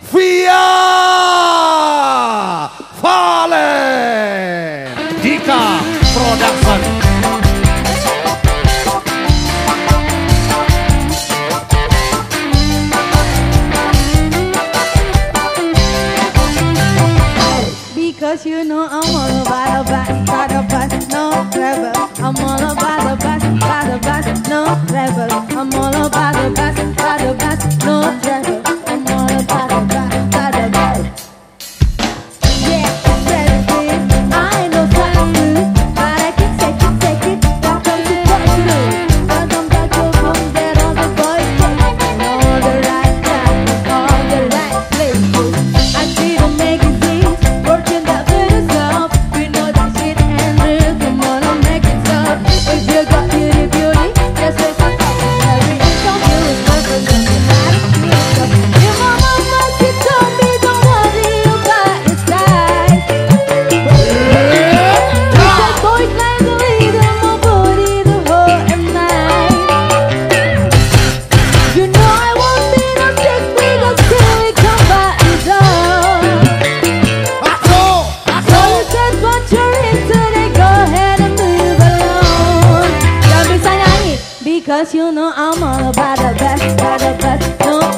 via Dika Production. Because you know I'm all about the bus, about the no forever. I'm all about the bus, because you know I'm all about the best, about the best.